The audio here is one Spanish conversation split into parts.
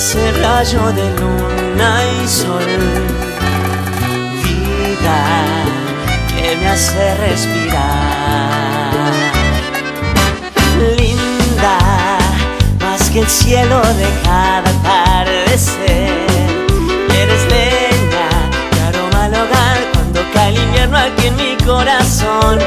ese rayo de luna y sol. Vida que me hace respirar. Linda, más que el cielo de cada atardecer. Eres leña, que aroma al hogar cuando cae el invierno aquí en mi corazón.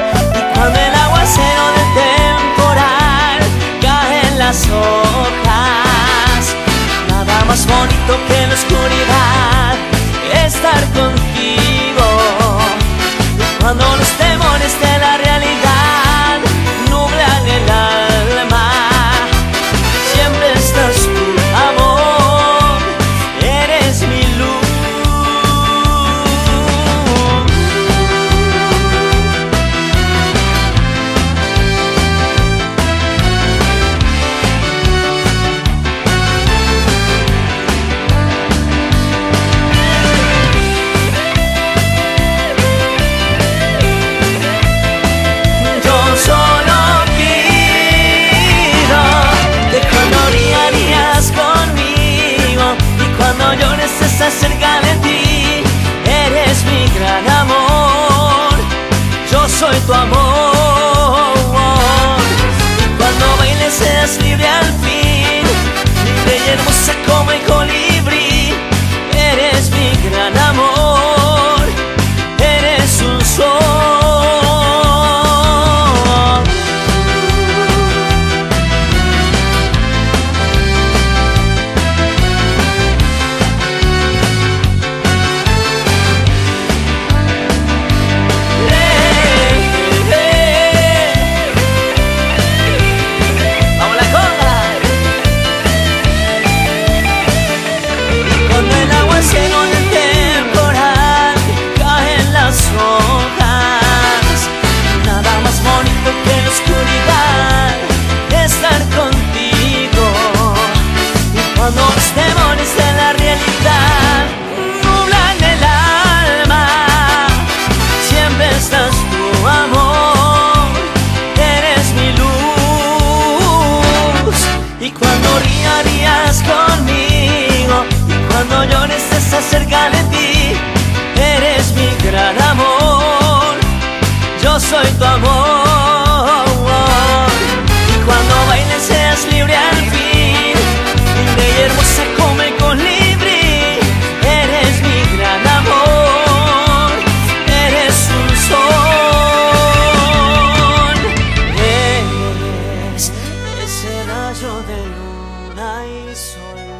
above de la realidad. sorry.